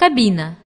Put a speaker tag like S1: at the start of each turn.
S1: кабина.